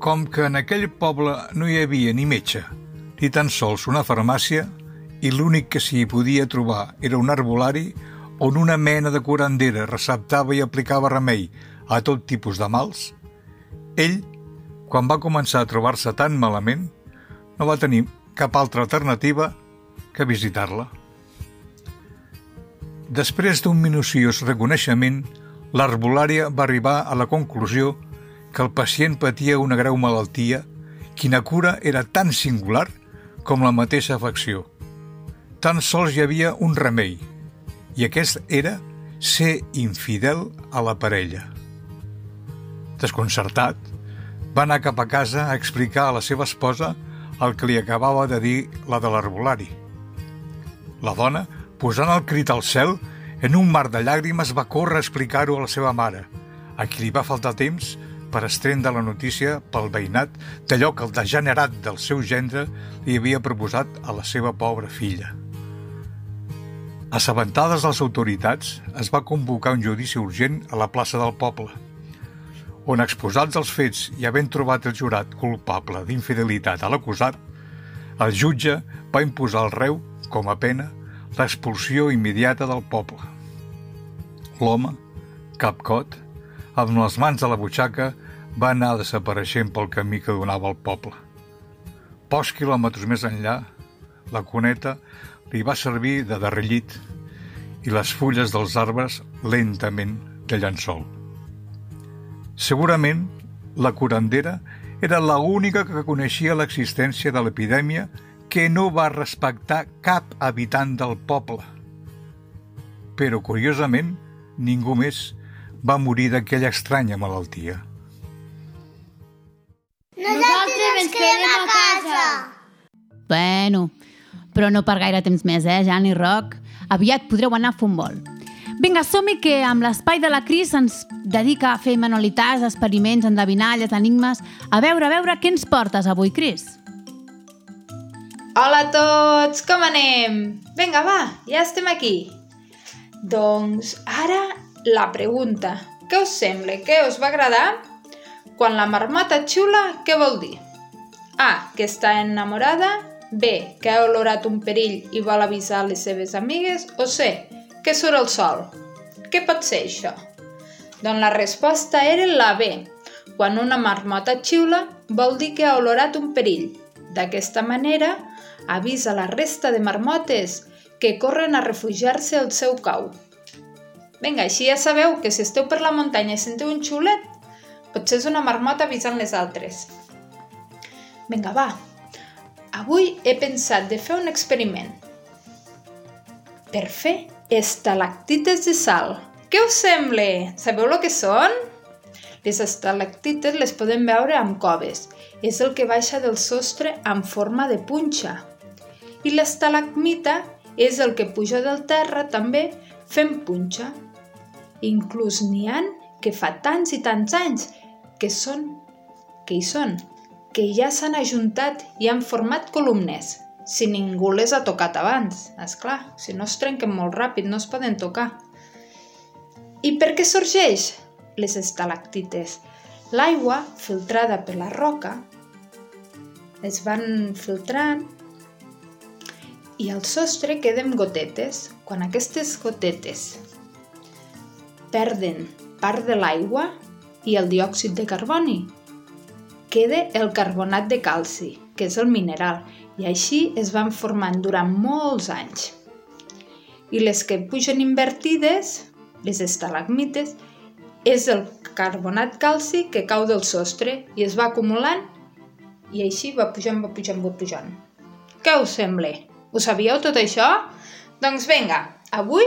Com que en aquell poble no hi havia ni metge, ni tan sols una farmàcia, i l'únic que s'hi podia trobar era un arbolari on una mena de curandera receptava i aplicava remei a tot tipus de mals, ell, quan va començar a trobar-se tan malament, no va tenir cap altra alternativa que visitar-la. Després d'un minuciós reconeixement, l'arbolària va arribar a la conclusió que el pacient patia una greu malaltia, quina cura era tan singular com la mateixa afecció. Tan sols hi havia un remei, i aquest era ser infidel a la parella. Desconcertat, va anar cap a casa a explicar a la seva esposa el que li acabava de dir la de l'arbolari. La dona, posant el crit al cel, en un mar de llàgrimes va córrer a explicar-ho a la seva mare, a qui li va faltar temps per estrendre la notícia pel veïnat d'allò que el degenerat del seu gendre li havia proposat a la seva pobra filla. Assabentades les autoritats, es va convocar un judici urgent a la plaça del poble, on exposats els fets i havent trobat el jurat culpable d'infidelitat a l'acusat, el jutge va imposar al reu, com a pena, l'expulsió immediata del poble. L'home, Capcot, amb les mans a la butxaca, va anar desapareixent pel camí que donava al poble. Pocs quilòmetres més enllà, la cuneta li va servir de darrer llit i les fulles dels arbres lentament de llençol. Segurament, la curandera era l'única que coneixia l'existència de l'epidèmia que no va respectar cap habitant del poble. Però, curiosament, ningú més va morir d'aquella estranya malaltia. Nosaltres ens quedem a casa. Bueno, però no per gaire temps més, eh, Jan i Roc? Aviat podreu anar a vol. Vinga, som que amb l'espai de la Cris ens dedica a fer manualitats, experiments, endevinalles, enigmes... A veure, a veure, què ens portes avui, Cris? Hola a tots, com anem? Vinga, va, ja estem aquí. Doncs ara la pregunta. Què us sembla? Què us va agradar? Quan la marmota xiula, què vol dir? A. Que està enamorada. B. Que ha olorat un perill i vol avisar les seves amigues. O C. Que surt el sol. Què pot ser això? Doncs la resposta era la B. Quan una marmota xiula, vol dir que ha olorat un perill. D'aquesta manera, avisa la resta de marmotes que corren a refugiar-se al seu cau. Vinga, així ja sabeu que si esteu per la muntanya i sentiu un xiulet, potser és una marmota avisant les altres. Vinga, va. Avui he pensat de fer un experiment. Per fer estalactites de sal. Què us sembla? Sabeu el que són? Les estalactites les podem veure amb coves. És el que baixa del sostre en forma de punxa. I l'estalagmita és el que puja del terra també fent punxa. Inclús n'hi han que fa tants i tants anys que són, que hi són, que ja s'han ajuntat i han format columnes, si ningú les ha tocat abans. És clar, si no es trenquen molt ràpid, no es poden tocar. I per què sorgeix les estalactites? L'aigua, filtrada per la roca, es van filtrant i al sostre queden gotetes. Quan aquestes gotetes perden part de l'aigua i el diòxid de carboni, queda el carbonat de calci, que és el mineral, i així es van formant durant molts anys. I les que pugen invertides, les estalagmites, és el carbonat calci que cau del sostre i es va acumulant i així va pujant, va pujant, va pujant. Què us sembla? Ho sabíeu tot això? Doncs vinga, avui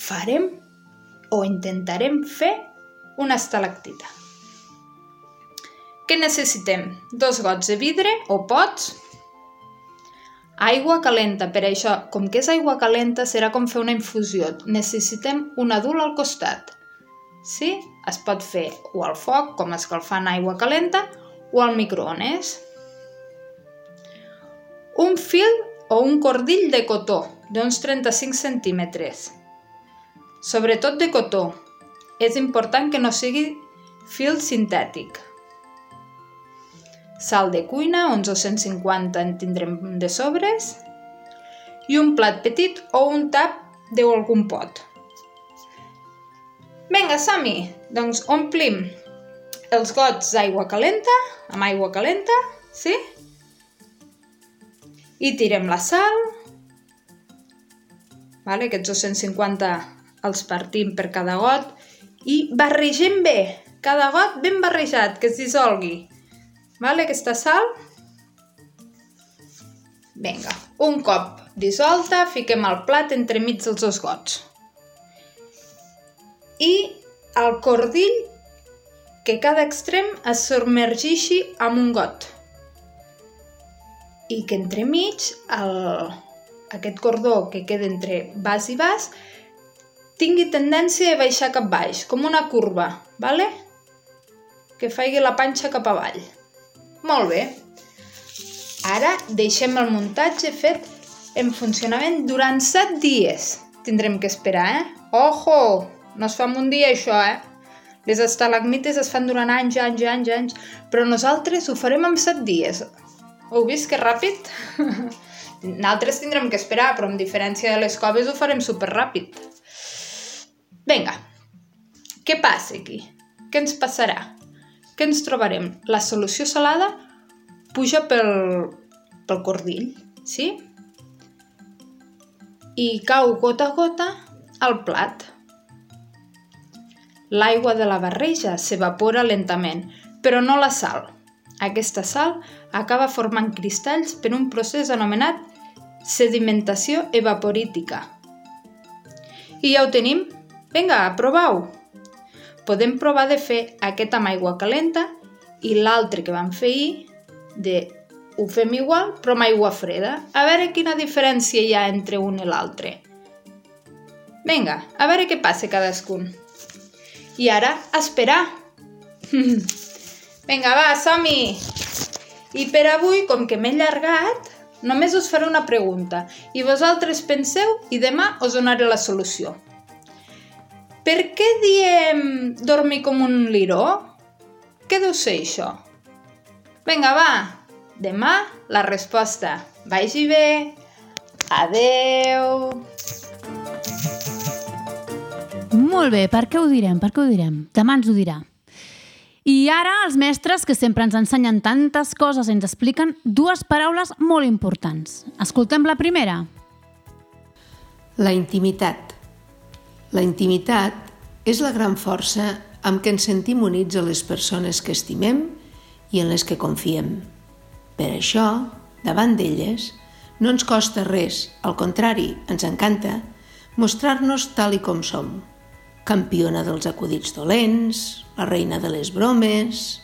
farem o intentarem fer una estalactita. Què necessitem? Dos gots de vidre o pots, aigua calenta, per això, com que és aigua calenta, serà com fer una infusió. Necessitem un adult al costat. Sí? Es pot fer o al foc, com escalfant aigua calenta, o al microones. Un fil o un cordill de cotó d'uns 35 centímetres. Sobretot de cotó. És important que no sigui fil sintètic. Sal de cuina, uns 250 en tindrem de sobres. I un plat petit o un tap d'algun pot. Vinga, som-hi! Doncs omplim els gots d'aigua calenta, amb aigua calenta, sí? I tirem la sal, vale? aquests 250 els partim per cada got i barregem bé, cada got ben barrejat, que es dissolgui. Vale? Aquesta sal. Vinga, un cop dissolta, fiquem el plat entremig dels dos gots. I el cordill que cada extrem es submergeixi amb un got. I que entremig el, aquest cordó que queda entre vas i vas tingui tendència a baixar cap baix, com una curva, vale? que faigui la panxa cap avall. Molt bé. Ara deixem el muntatge fet en funcionament durant 7 dies. Tindrem que esperar, eh? Ojo! No es fa en un dia, això, eh? Les estalagmites es fan durant anys, anys, anys, anys, però nosaltres ho farem en 7 dies. Heu vist que ràpid? Nosaltres tindrem que esperar, però amb diferència de les coves ho farem super ràpid. Vinga, Què passa aquí? Què ens passarà? Què ens trobarem? La solució salada puja pel, pel cordill, sí? I cau gota a gota al plat. L'aigua de la barreja s'evapora lentament, però no la sal. Aquesta sal acaba formant cristalls per un procés anomenat sedimentació evaporítica. I ja ho tenim. Vinga, provau! Podem provar de fer aquest amb aigua calenta i l'altre que vam fer ahir de ho fem igual però amb aigua freda. A veure quina diferència hi ha entre un i l'altre. Vinga, a veure què passa cadascun. I ara, esperar. Vinga, va, som-hi! I per avui, com que m'he allargat, només us faré una pregunta i vosaltres penseu i demà us donaré la solució. Per què diem dormir com un liró? Què deu ser això? Vinga, va! Demà la resposta. Vagi bé! Adeu! Molt bé, per què ho direm? Per què ho direm? Demà ens ho dirà. I ara els mestres, que sempre ens ensenyen tantes coses, ens expliquen dues paraules molt importants. Escoltem la primera. La intimitat. La intimitat és la gran força amb què ens sentim units a les persones que estimem i en les que confiem. Per això, davant d'elles, no ens costa res, al contrari, ens encanta mostrar-nos tal i com som. Campiona dels acudits dolents, la reina de les bromes...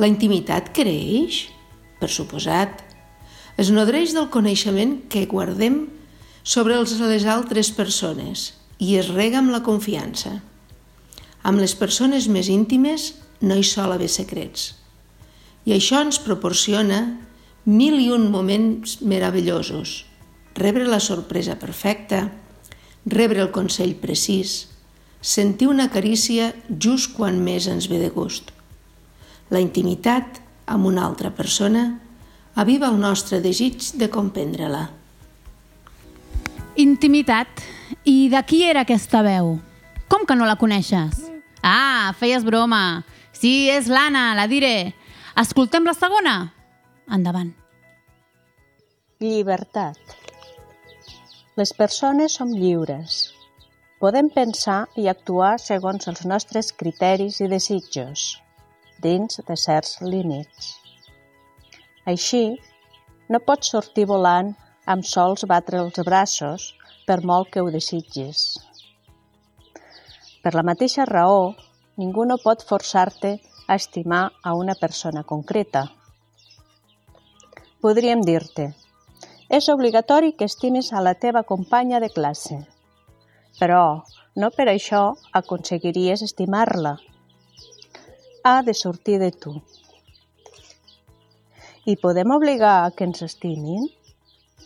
La intimitat creix? Per suposat. Es nodreix del coneixement que guardem sobre les altres persones i es rega amb la confiança. Amb les persones més íntimes no hi sol haver secrets. I això ens proporciona mil i un moments meravellosos. Rebre la sorpresa perfecta, rebre el consell precís, sentir una carícia just quan més ens ve de gust. La intimitat amb una altra persona aviva el nostre desig de comprendre-la. Intimitat. I de qui era aquesta veu? Com que no la coneixes? Ah, feies broma. Sí, és l'Anna, la diré. Escoltem la segona? Endavant. Llibertat. Les persones som lliures. Podem pensar i actuar segons els nostres criteris i desitjos, dins de certs límits. Així, no pots sortir volant amb sols batre els braços per molt que ho desitgis. Per la mateixa raó, ningú no pot forçar-te a estimar a una persona concreta. Podríem dir-te, és obligatori que estimis a la teva companya de classe, però no per això aconseguiries estimar-la. Ha de sortir de tu. I podem obligar a que ens estimin?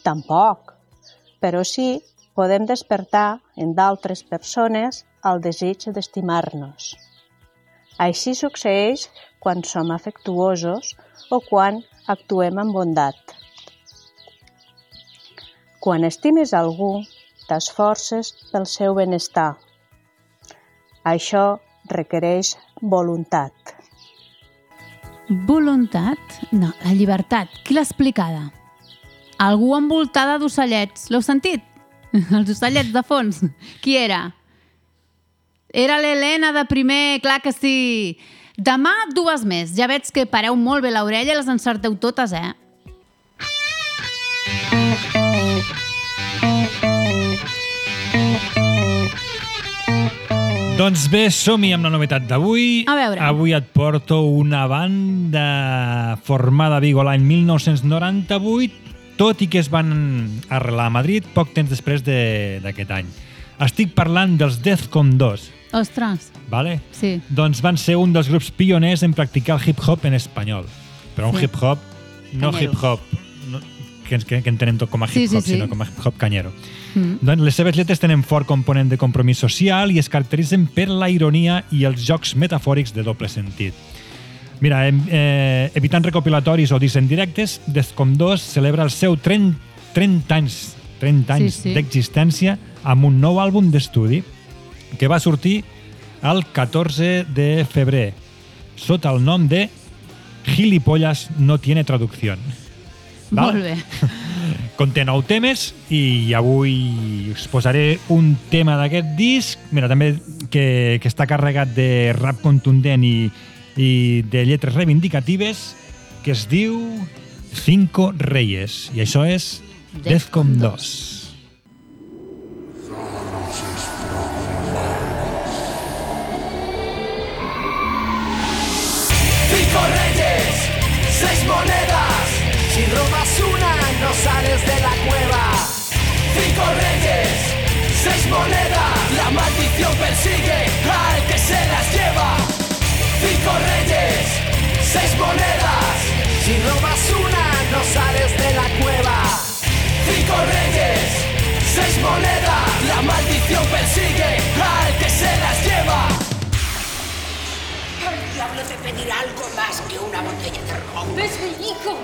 Tampoc, però sí podem despertar en d'altres persones el desig d'estimar-nos. Així succeeix quan som afectuosos o quan actuem amb bondat. Quan estimes algú, t'esforces pel seu benestar. Això requereix voluntat. Voluntat? No, la llibertat. Qui l'ha explicada? Algú envoltada d'ocellets. L'heu sentit? Els ocellets de fons. Qui era? Era l'Helena de primer, clar que sí. Demà dues més. Ja veig que pareu molt bé l'orella i les encerteu totes, eh? Doncs bé, som-hi amb la novetat d'avui. A veure. Avui et porto una banda formada a Vigo l'any 1998, tot i que es van arrelar a Madrid poc temps després de- d'aquest any. Estic parlant dels Defcon 2. Ostres. Vale? Sí. Doncs van ser un dels grups pioners en practicar el hip-hop en espanyol. Però un Sí. hip-hop, no hip-hop no, que, que, que entenem tot com a Sí, hip-hop, sí, sí. sinó com a hip-hop canyero. Mm. Doncs les seves lletres tenen fort component de compromís social i es caracteritzen per la ironia i els jocs metafòrics de doble sentit. Mira, eh, evitant recopilatoris o discs en directes, Defcon 2 celebra el seu 30, 30 anys, 30 anys Sí, sí. d'existència amb un nou àlbum d'estudi que va sortir el 14 de febrer, sota el nom de Gilipollas no tiene traducción. Val? Molt bé. Conté nou temes i avui us posaré un tema d'aquest disc, mira, també que, que està carregat de rap contundent i, i de lletres reivindicatives, que es diu Cinco Reyes, i això és Defcon 2. Cinco reyes, seis monedas. Si robas una, no sales Pedirá algo más que una botella de ron. ¿Ves, hijo?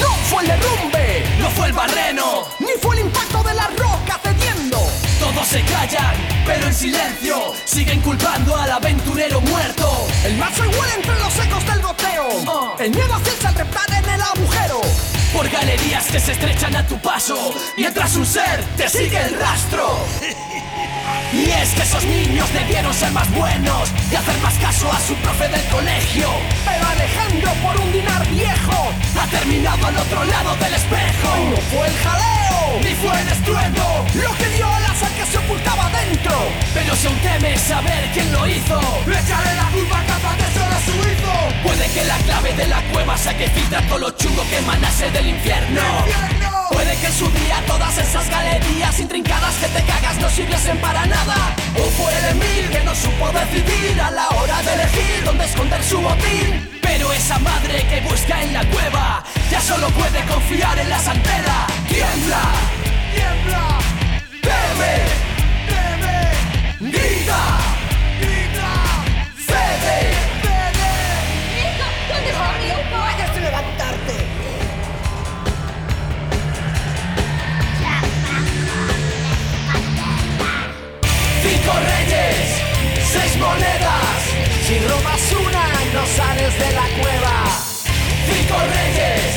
No fue el derrumbe, no fue el barreno, ni fue el impacto de la roca cediendo. Todos se callan, pero en silencio siguen culpando al aventurero muerto. El se huele entre los ecos del goteo. El miedo asciende al trepar en el agujero. Por galerías que se estrechan a tu paso, mientras un ser te sigue el rastro. Y es que esos niños debieron ser más buenos y hacer más caso a su profe del colegio. Pero Alejandro, por un dinar viejo, ha terminado al otro lado del espejo. No fue el jaleo, ni fue el estruendo, lo que dio la sal que se ocultaba dentro. Pero si aún temes saber quién lo hizo, echaré la culpa a capa de solo su hijo. Puede que la clave de la cueva sea que filtra todo lo chungo que emanase del infierno. Puede que en su día todas esas galerías intrincadas que te cagas no sirviesen para nada. O fue el que no supo decidir a la hora de elegir dónde esconder su botín. Pero esa madre que busca en la cueva ya solo puede confiar en la santera. Tiembla, tiembla, teme, teme, grita, Cinco reyes, seis monedas. Si robas una, no sales de la cueva. Cinco reyes,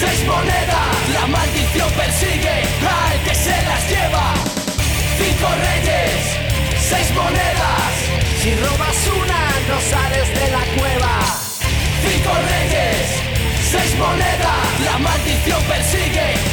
seis monedas. La maldición persigue al que se las lleva. Cinco reyes, seis monedas. Si robas una, no sales de la cueva. Cinco reyes, seis monedas. La maldición persigue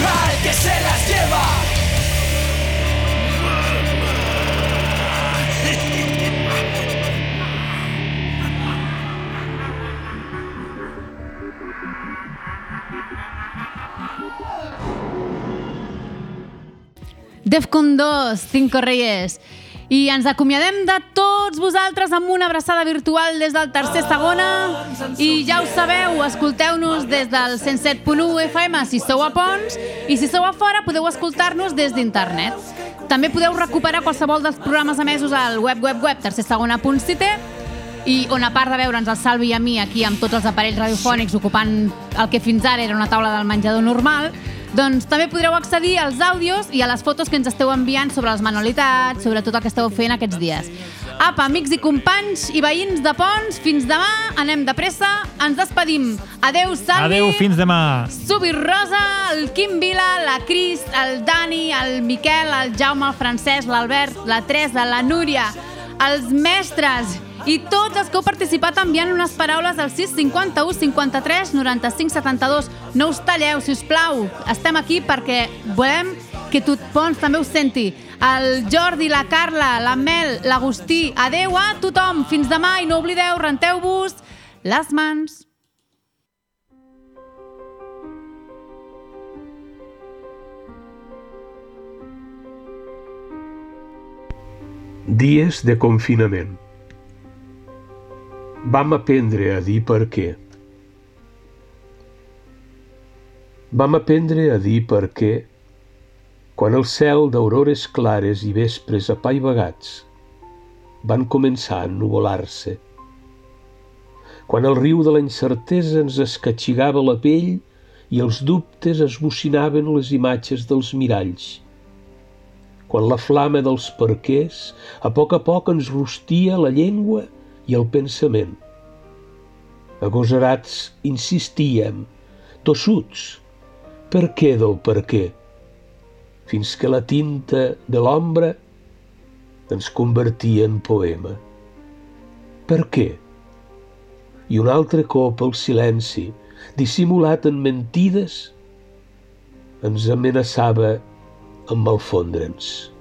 Defcon 2, Cinco Reyes. I ens acomiadem de tots vosaltres amb una abraçada virtual des del tercer segona. I ja ho sabeu, escolteu-nos des del 107.1 FM si sou a Pons i si sou a fora podeu escoltar-nos des d'internet. També podeu recuperar qualsevol dels programes emesos al web web web tercersegona.cite i on a part de veure'ns el Salvi i a mi aquí amb tots els aparells radiofònics ocupant el que fins ara era una taula del menjador normal, doncs també podreu accedir als àudios i a les fotos que ens esteu enviant sobre les manualitats, sobre tot el que esteu fent aquests dies. Apa, amics i companys i veïns de Pons, fins demà, anem de pressa, ens despedim. Adeu, Salvi. Adeu, fins demà. Subi Rosa, el Quim Vila, la Cris, el Dani, el Miquel, el Jaume, el Francesc, l'Albert, la Teresa, la Núria, els mestres i tots els que heu participat enviant unes paraules al 651 53 95 72. No us talleu, si us plau. Estem aquí perquè volem que tot Pons també us senti. El Jordi, la Carla, la Mel, l'Agustí. Adeu a tothom. Fins demà i no oblideu, renteu-vos les mans. Dies de confinament. Vam aprendre a dir per què. Vam aprendre a dir per què quan el cel d'aurores clares i vespres apaivagats van començar a ennuvolar-se. Quan el riu de la incertesa ens escatxigava la pell i els dubtes esbocinaven les imatges dels miralls. quan la flama dels perquers a poc a poc ens rostia la llengua i el pensament. Agosarats insistíem, tossuts, per què del per què, fins que la tinta de l'ombra ens convertia en poema. Per què? I un altre cop el silenci, dissimulat en mentides, ens amenaçava amb malfondre'ns.